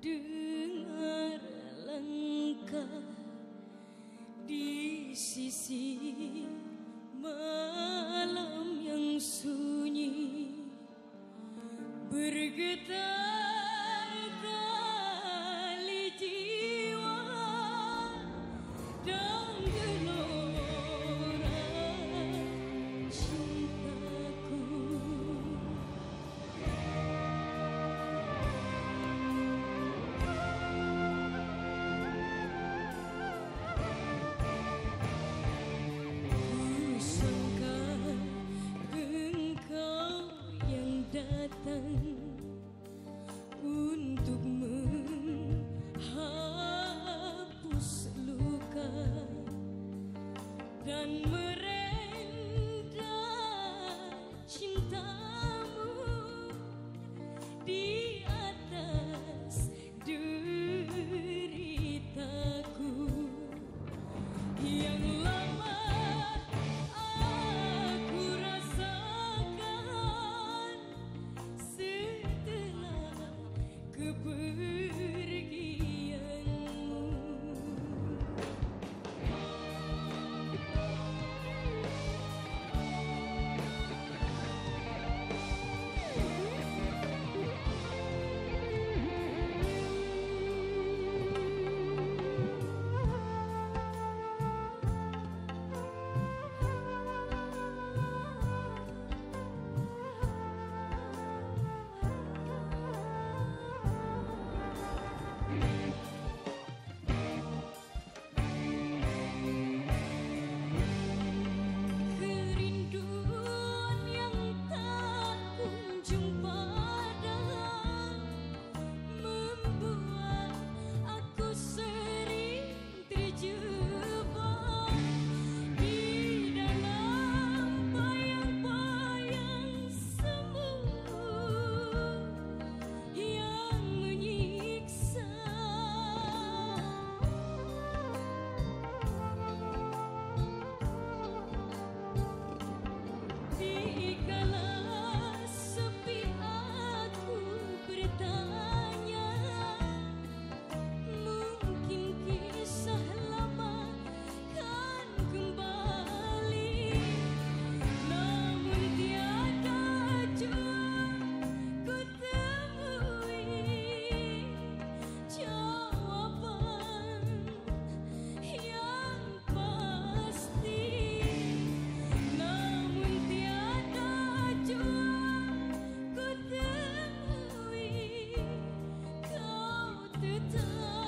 dengar langkah di sisi malam yang sunyi. Bergetar moon. Regala return.